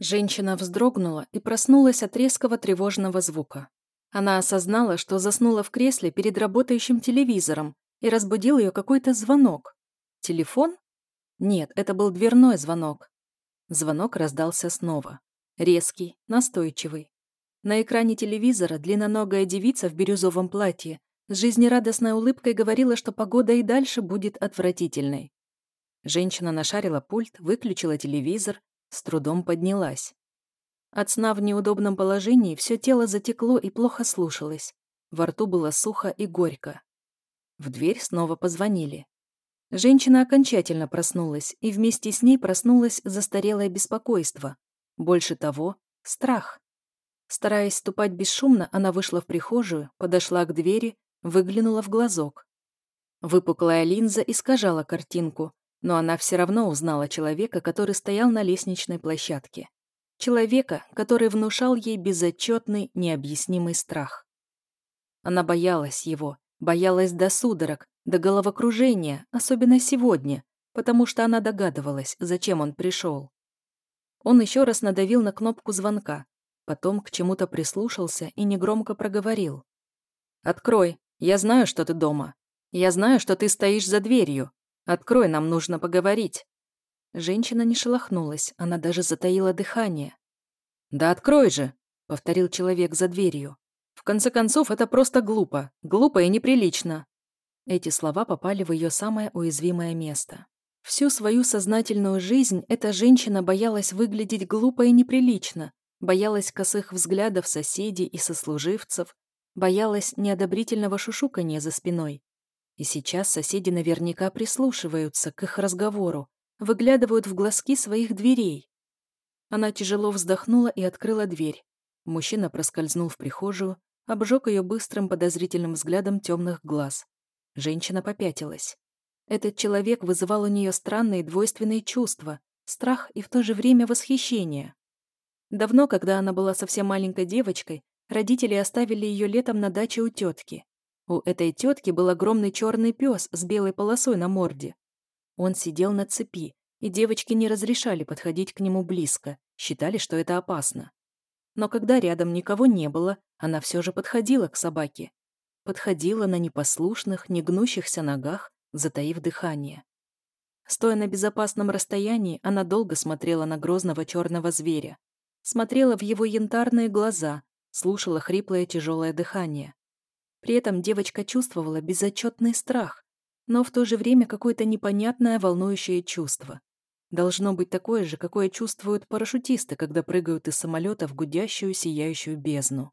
Женщина вздрогнула и проснулась от резкого тревожного звука. Она осознала, что заснула в кресле перед работающим телевизором и разбудил ее какой-то звонок. Телефон? Нет, это был дверной звонок. Звонок раздался снова. Резкий, настойчивый. На экране телевизора длинноногая девица в бирюзовом платье с жизнерадостной улыбкой говорила, что погода и дальше будет отвратительной. Женщина нашарила пульт, выключила телевизор с трудом поднялась. От сна в неудобном положении все тело затекло и плохо слушалось. Во рту было сухо и горько. В дверь снова позвонили. Женщина окончательно проснулась, и вместе с ней проснулось застарелое беспокойство. Больше того, страх. Стараясь ступать бесшумно, она вышла в прихожую, подошла к двери, выглянула в глазок. Выпуклая линза искажала картинку, но она все равно узнала человека, который стоял на лестничной площадке. Человека, который внушал ей безотчетный, необъяснимый страх. Она боялась его, боялась до судорог, до головокружения, особенно сегодня, потому что она догадывалась, зачем он пришел. Он еще раз надавил на кнопку звонка, потом к чему-то прислушался и негромко проговорил. «Открой, я знаю, что ты дома. Я знаю, что ты стоишь за дверью. Открой, нам нужно поговорить». Женщина не шелохнулась, она даже затаила дыхание. «Да открой же!» — повторил человек за дверью. «В конце концов, это просто глупо. Глупо и неприлично». Эти слова попали в ее самое уязвимое место. Всю свою сознательную жизнь эта женщина боялась выглядеть глупо и неприлично, боялась косых взглядов соседей и сослуживцев, боялась неодобрительного шушуканья за спиной, и сейчас соседи наверняка прислушиваются к их разговору, выглядывают в глазки своих дверей. Она тяжело вздохнула и открыла дверь. Мужчина проскользнул в прихожую, обжег ее быстрым подозрительным взглядом темных глаз. Женщина попятилась. Этот человек вызывал у нее странные двойственные чувства, страх и в то же время восхищение. Давно, когда она была совсем маленькой девочкой, родители оставили ее летом на даче у тетки. У этой тетки был огромный черный пес с белой полосой на морде. Он сидел на цепи, и девочки не разрешали подходить к нему близко, считали, что это опасно. Но когда рядом никого не было, она все же подходила к собаке. Подходила на непослушных, негнущихся ногах, затаив дыхание. Стоя на безопасном расстоянии, она долго смотрела на грозного черного зверя. Смотрела в его янтарные глаза, слушала хриплое тяжелое дыхание. При этом девочка чувствовала безотчетный страх, но в то же время какое-то непонятное волнующее чувство. Должно быть такое же, какое чувствуют парашютисты, когда прыгают из самолета в гудящую, сияющую бездну.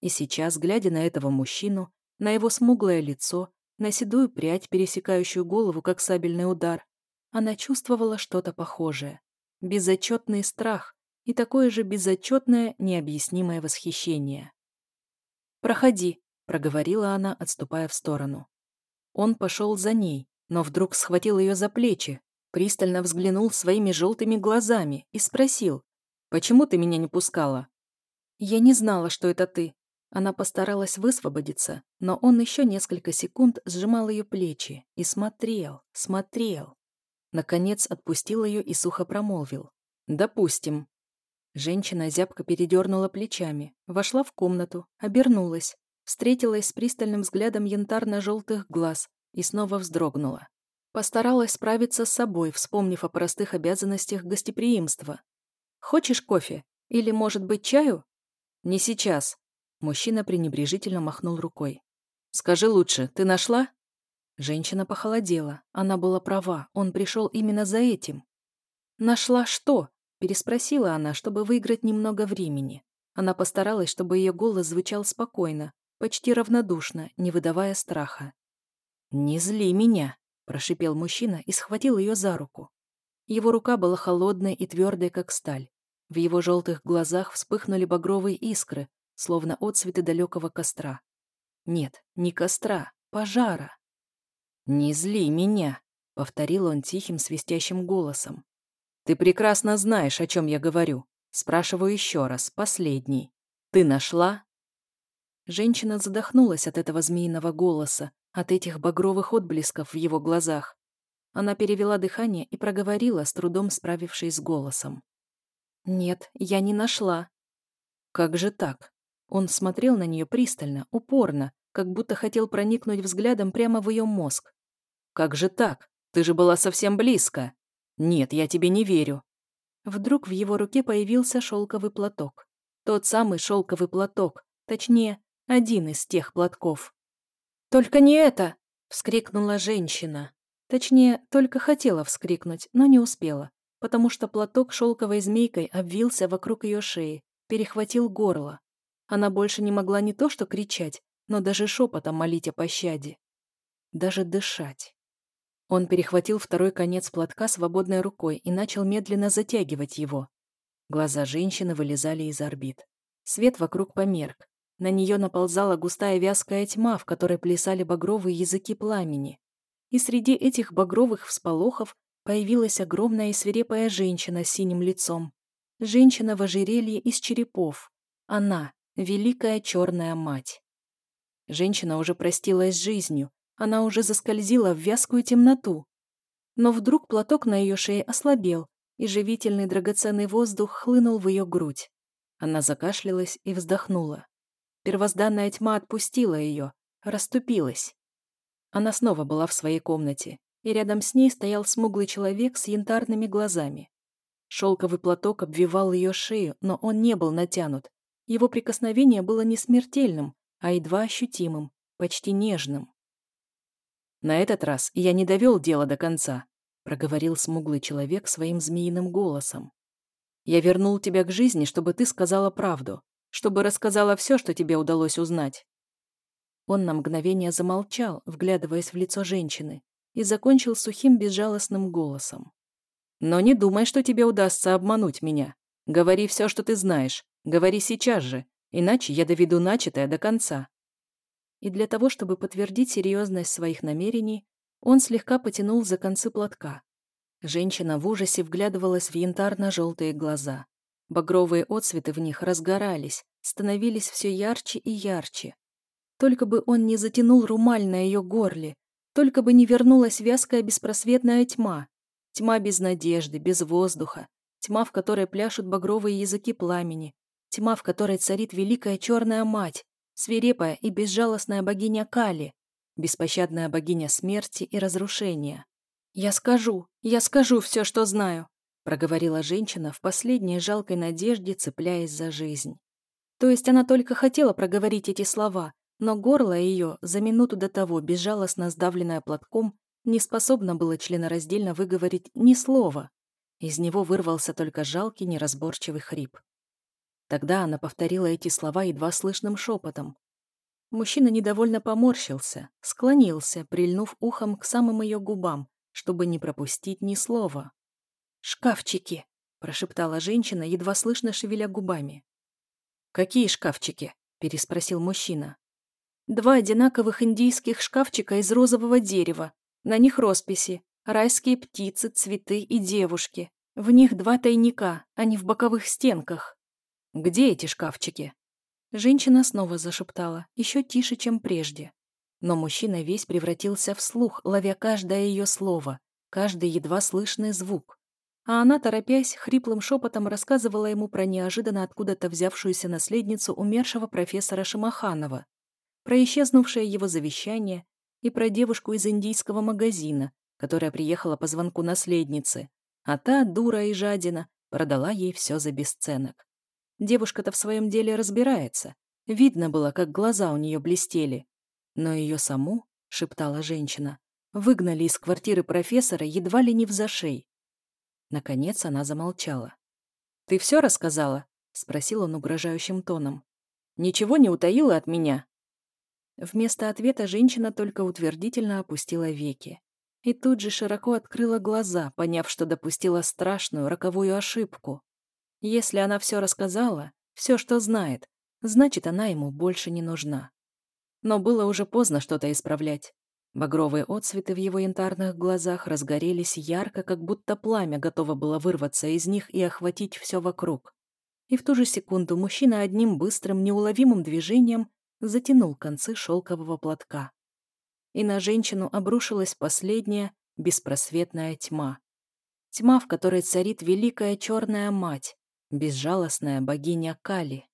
И сейчас, глядя на этого мужчину, на его смуглое лицо, на седую прядь, пересекающую голову, как сабельный удар, она чувствовала что-то похожее. Безотчетный страх и такое же безотчетное, необъяснимое восхищение. «Проходи», проговорила она, отступая в сторону. Он пошел за ней, но вдруг схватил ее за плечи, пристально взглянул своими желтыми глазами и спросил, «Почему ты меня не пускала?» «Я не знала, что это ты». Она постаралась высвободиться, но он еще несколько секунд сжимал ее плечи и смотрел, смотрел. Наконец отпустил ее и сухо промолвил. «Допустим». Женщина зябко передернула плечами, вошла в комнату, обернулась Встретилась с пристальным взглядом янтарно-желтых глаз и снова вздрогнула. Постаралась справиться с собой, вспомнив о простых обязанностях гостеприимства. «Хочешь кофе? Или, может быть, чаю?» «Не сейчас». Мужчина пренебрежительно махнул рукой. «Скажи лучше, ты нашла?» Женщина похолодела. Она была права, он пришел именно за этим. «Нашла что?» – переспросила она, чтобы выиграть немного времени. Она постаралась, чтобы ее голос звучал спокойно, почти равнодушно, не выдавая страха. «Не зли меня», – прошипел мужчина и схватил ее за руку. Его рука была холодной и твердой, как сталь. В его желтых глазах вспыхнули багровые искры, словно отцветы далекого костра. Нет, не костра, пожара. «Не зли меня», — повторил он тихим свистящим голосом. «Ты прекрасно знаешь, о чем я говорю. Спрашиваю еще раз, последний. Ты нашла Женщина задохнулась от этого змеиного голоса, от этих багровых отблесков в его глазах. Она перевела дыхание и проговорила, с трудом справившись с голосом. «Нет, я не нашла». «Как же так?» Он смотрел на нее пристально, упорно, как будто хотел проникнуть взглядом прямо в ее мозг. «Как же так? Ты же была совсем близко. Нет, я тебе не верю». Вдруг в его руке появился шелковый платок. Тот самый шелковый платок, точнее, один из тех платков. «Только не это!» — вскрикнула женщина. Точнее, только хотела вскрикнуть, но не успела, потому что платок шелковой змейкой обвился вокруг ее шеи, перехватил горло. Она больше не могла не то что кричать, но даже шепотом молить о пощаде. Даже дышать. Он перехватил второй конец платка свободной рукой и начал медленно затягивать его. Глаза женщины вылезали из орбит. Свет вокруг померк. На нее наползала густая вязкая тьма, в которой плясали багровые языки пламени. И среди этих багровых всполохов появилась огромная и свирепая женщина с синим лицом. Женщина в ожерелье из черепов. Она, великая черная мать. Женщина уже простилась с жизнью, она уже заскользила в вязкую темноту. Но вдруг платок на ее шее ослабел, и живительный драгоценный воздух хлынул в ее грудь. Она закашлялась и вздохнула. Первозданная тьма отпустила ее, расступилась. Она снова была в своей комнате, и рядом с ней стоял смуглый человек с янтарными глазами. Шелковый платок обвивал ее шею, но он не был натянут. Его прикосновение было не смертельным, а едва ощутимым, почти нежным. «На этот раз я не довел дело до конца», проговорил смуглый человек своим змеиным голосом. «Я вернул тебя к жизни, чтобы ты сказала правду, чтобы рассказала все, что тебе удалось узнать». Он на мгновение замолчал, вглядываясь в лицо женщины, и закончил сухим безжалостным голосом. «Но не думай, что тебе удастся обмануть меня. Говори все, что ты знаешь. Говори сейчас же, иначе я доведу начатое до конца. И для того, чтобы подтвердить серьезность своих намерений, он слегка потянул за концы платка. Женщина в ужасе вглядывалась в янтарно-желтые глаза. Багровые отсветы в них разгорались, становились все ярче и ярче. Только бы он не затянул румаль на ее горле, только бы не вернулась вязкая беспросветная тьма. Тьма без надежды, без воздуха, тьма, в которой пляшут багровые языки пламени, Тьма, в которой царит великая черная мать, свирепая и безжалостная богиня Кали, беспощадная богиня смерти и разрушения. «Я скажу, я скажу все, что знаю», проговорила женщина в последней жалкой надежде, цепляясь за жизнь. То есть она только хотела проговорить эти слова, но горло ее, за минуту до того безжалостно сдавленное платком, не способно было членораздельно выговорить ни слова. Из него вырвался только жалкий неразборчивый хрип. Тогда она повторила эти слова едва слышным шепотом. Мужчина недовольно поморщился, склонился, прильнув ухом к самым ее губам, чтобы не пропустить ни слова. «Шкафчики!» – прошептала женщина, едва слышно шевеля губами. «Какие шкафчики?» – переспросил мужчина. «Два одинаковых индийских шкафчика из розового дерева. На них росписи. Райские птицы, цветы и девушки. В них два тайника, не в боковых стенках. «Где эти шкафчики?» Женщина снова зашептала, еще тише, чем прежде. Но мужчина весь превратился в слух, ловя каждое ее слово, каждый едва слышный звук. А она, торопясь, хриплым шепотом рассказывала ему про неожиданно откуда-то взявшуюся наследницу умершего профессора Шимаханова, про исчезнувшее его завещание и про девушку из индийского магазина, которая приехала по звонку наследницы, а та, дура и жадина, продала ей все за бесценок. Девушка-то в своем деле разбирается. Видно было, как глаза у нее блестели. Но ее саму, шептала женщина, выгнали из квартиры профессора едва ли не в зашей. Наконец она замолчала. «Ты все рассказала?» — спросил он угрожающим тоном. «Ничего не утаила от меня?» Вместо ответа женщина только утвердительно опустила веки. И тут же широко открыла глаза, поняв, что допустила страшную роковую ошибку. Если она все рассказала, все, что знает, значит, она ему больше не нужна. Но было уже поздно что-то исправлять. Багровые отцветы в его янтарных глазах разгорелись ярко, как будто пламя готово было вырваться из них и охватить все вокруг. И в ту же секунду мужчина одним быстрым, неуловимым движением затянул концы шелкового платка. И на женщину обрушилась последняя, беспросветная тьма. Тьма, в которой царит великая черная мать, безжалостная богиня Кали.